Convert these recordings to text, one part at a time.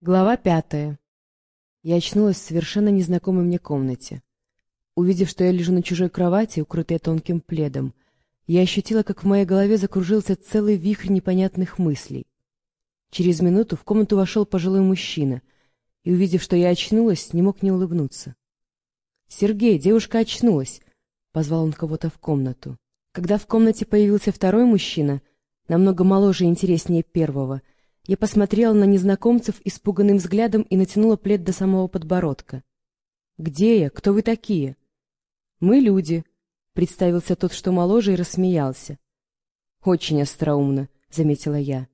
Глава пятая. Я очнулась в совершенно незнакомой мне комнате. Увидев, что я лежу на чужой кровати, укрытая тонким пледом, я ощутила, как в моей голове закружился целый вихрь непонятных мыслей. Через минуту в комнату вошел пожилой мужчина, и, увидев, что я очнулась, не мог не улыбнуться. «Сергей, девушка очнулась!» — позвал он кого-то в комнату. Когда в комнате появился второй мужчина, намного моложе и интереснее первого — я посмотрела на незнакомцев испуганным взглядом и натянула плед до самого подбородка. «Где я? Кто вы такие?» «Мы люди», — представился тот, что моложе, и рассмеялся. «Очень остроумно», — заметила я.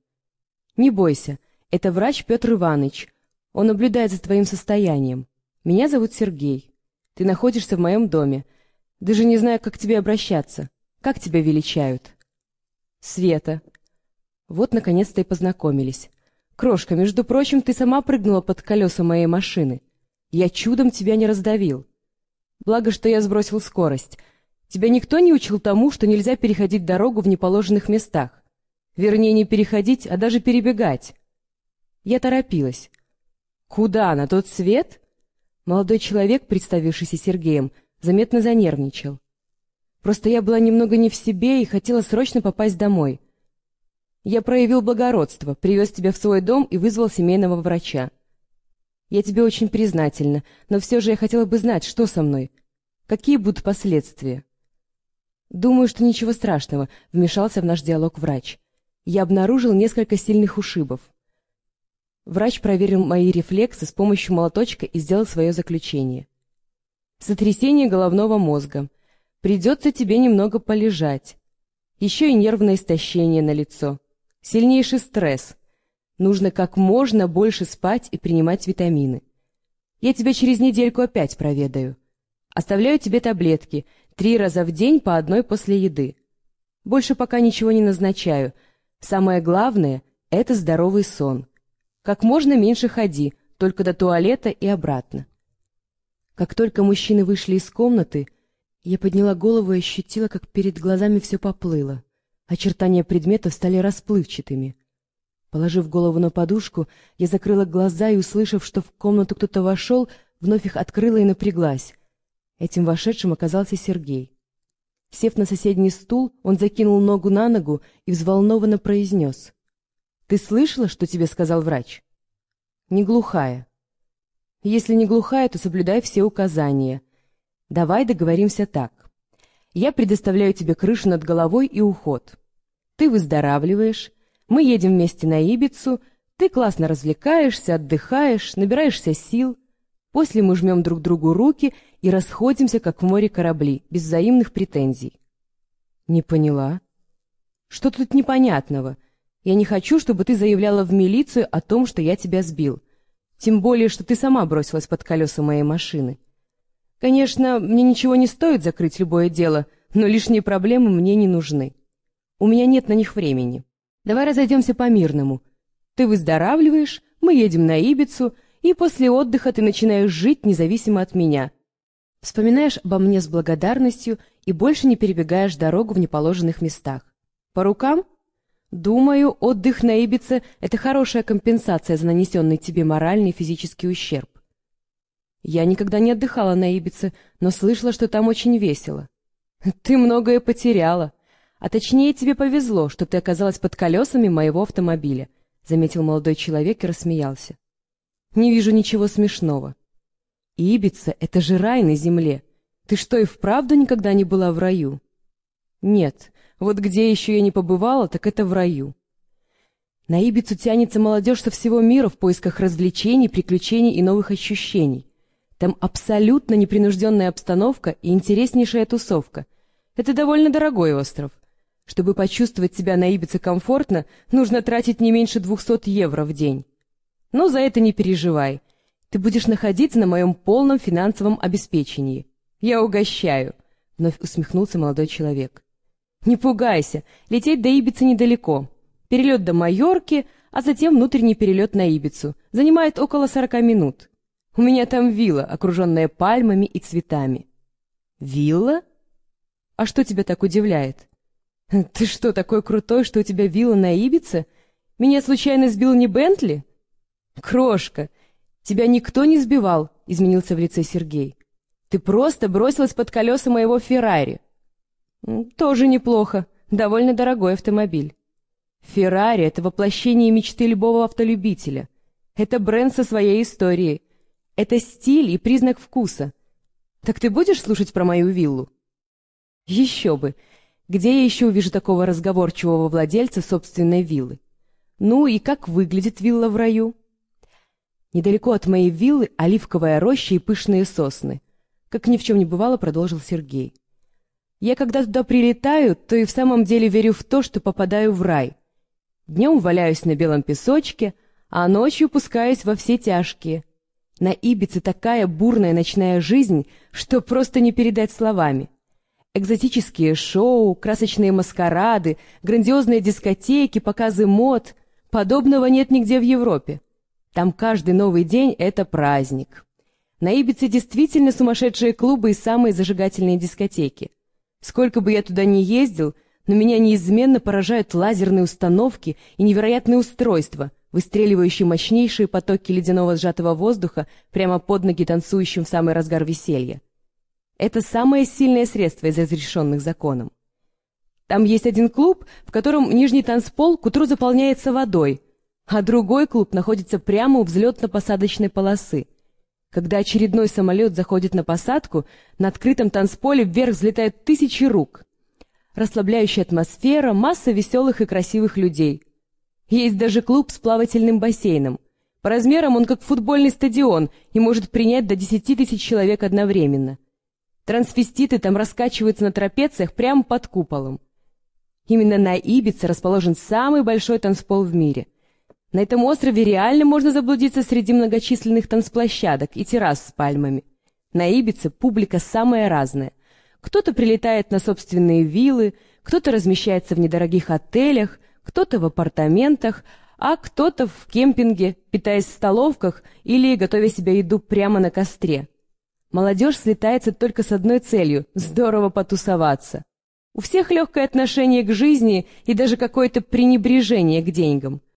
«Не бойся, это врач Петр Иванович. Он наблюдает за твоим состоянием. Меня зовут Сергей. Ты находишься в моем доме. Даже не знаю, как к тебе обращаться. Как тебя величают?» «Света», вот, наконец-то и познакомились. Крошка, между прочим, ты сама прыгнула под колеса моей машины. Я чудом тебя не раздавил. Благо, что я сбросил скорость. Тебя никто не учил тому, что нельзя переходить дорогу в неположенных местах. Вернее, не переходить, а даже перебегать. Я торопилась. Куда? На тот свет? Молодой человек, представившийся Сергеем, заметно занервничал. Просто я была немного не в себе и хотела срочно попасть домой. Я проявил благородство, привез тебя в свой дом и вызвал семейного врача. Я тебе очень признательна, но все же я хотела бы знать, что со мной. Какие будут последствия? Думаю, что ничего страшного, вмешался в наш диалог врач. Я обнаружил несколько сильных ушибов. Врач проверил мои рефлексы с помощью молоточка и сделал свое заключение. Сотрясение головного мозга. Придется тебе немного полежать. Еще и нервное истощение на лицо. Сильнейший стресс. Нужно как можно больше спать и принимать витамины. Я тебя через недельку опять проведаю. Оставляю тебе таблетки, три раза в день по одной после еды. Больше пока ничего не назначаю. Самое главное — это здоровый сон. Как можно меньше ходи, только до туалета и обратно. Как только мужчины вышли из комнаты, я подняла голову и ощутила, как перед глазами все поплыло. Очертания предметов стали расплывчатыми. Положив голову на подушку, я закрыла глаза и, услышав, что в комнату кто-то вошел, вновь их открыла и напряглась. Этим вошедшим оказался Сергей. Сев на соседний стул, он закинул ногу на ногу и взволнованно произнес. — Ты слышала, что тебе сказал врач? — Не глухая. — Если не глухая, то соблюдай все указания. Давай договоримся так. Я предоставляю тебе крышу над головой и уход. Ты выздоравливаешь, мы едем вместе на Ибицу, ты классно развлекаешься, отдыхаешь, набираешься сил. После мы жмем друг другу руки и расходимся, как в море корабли, без взаимных претензий. Не поняла. Что тут непонятного? Я не хочу, чтобы ты заявляла в милицию о том, что я тебя сбил. Тем более, что ты сама бросилась под колеса моей машины. Конечно, мне ничего не стоит закрыть любое дело, но лишние проблемы мне не нужны. У меня нет на них времени. Давай разойдемся по-мирному. Ты выздоравливаешь, мы едем на Ибицу, и после отдыха ты начинаешь жить независимо от меня. Вспоминаешь обо мне с благодарностью и больше не перебегаешь дорогу в неположенных местах. По рукам? Думаю, отдых на Ибице — это хорошая компенсация за нанесенный тебе моральный и физический ущерб. Я никогда не отдыхала на Ибице, но слышала, что там очень весело. Ты многое потеряла. А точнее, тебе повезло, что ты оказалась под колесами моего автомобиля, заметил молодой человек и рассмеялся. Не вижу ничего смешного. Ибица — это же рай на земле. Ты что, и вправду никогда не была в раю? Нет, вот где еще я не побывала, так это в раю. На Ибицу тянется молодежь со всего мира в поисках развлечений, приключений и новых ощущений. Там абсолютно непринужденная обстановка и интереснейшая тусовка. Это довольно дорогой остров. Чтобы почувствовать себя на Ибице комфортно, нужно тратить не меньше 200 евро в день. Но за это не переживай. Ты будешь находиться на моем полном финансовом обеспечении. Я угощаю, — вновь усмехнулся молодой человек. Не пугайся, лететь до Ибицы недалеко. Перелет до Майорки, а затем внутренний перелет на Ибицу. Занимает около 40 минут. У меня там вилла, окруженная пальмами и цветами. Вилла? А что тебя так удивляет? Ты что, такой крутой, что у тебя вилла на Ибице? Меня случайно сбил не Бентли? «Крошка, тебя никто не сбивал», — изменился в лице Сергей. «Ты просто бросилась под колеса моего Феррари». «Тоже неплохо. Довольно дорогой автомобиль». «Феррари — это воплощение мечты любого автолюбителя. Это бренд со своей историей. Это стиль и признак вкуса. Так ты будешь слушать про мою виллу?» «Еще бы! Где я еще увижу такого разговорчивого владельца собственной виллы? Ну и как выглядит вилла в раю?» Недалеко от моей виллы оливковая роща и пышные сосны. Как ни в чем не бывало, продолжил Сергей. Я когда туда прилетаю, то и в самом деле верю в то, что попадаю в рай. Днем валяюсь на белом песочке, а ночью пускаюсь во все тяжкие. На Ибице такая бурная ночная жизнь, что просто не передать словами. Экзотические шоу, красочные маскарады, грандиозные дискотеки, показы мод. Подобного нет нигде в Европе. Там каждый новый день — это праздник. На Ибице действительно сумасшедшие клубы и самые зажигательные дискотеки. Сколько бы я туда ни ездил, но меня неизменно поражают лазерные установки и невероятные устройства, выстреливающие мощнейшие потоки ледяного сжатого воздуха прямо под ноги танцующим в самый разгар веселья. Это самое сильное средство из разрешенных законом. Там есть один клуб, в котором нижний танцпол к утру заполняется водой, а другой клуб находится прямо у взлетно-посадочной полосы. Когда очередной самолет заходит на посадку, на открытом танцполе вверх взлетают тысячи рук. Расслабляющая атмосфера, масса веселых и красивых людей. Есть даже клуб с плавательным бассейном. По размерам он как футбольный стадион и может принять до 10 тысяч человек одновременно. Трансвеститы там раскачиваются на трапециях прямо под куполом. Именно на Ибице расположен самый большой танцпол в мире. На этом острове реально можно заблудиться среди многочисленных танцплощадок и террас с пальмами. На Ибице публика самая разная. Кто-то прилетает на собственные виллы, кто-то размещается в недорогих отелях, кто-то в апартаментах, а кто-то в кемпинге, питаясь в столовках или готовя себе еду прямо на костре. Молодежь слетается только с одной целью – здорово потусоваться. У всех легкое отношение к жизни и даже какое-то пренебрежение к деньгам.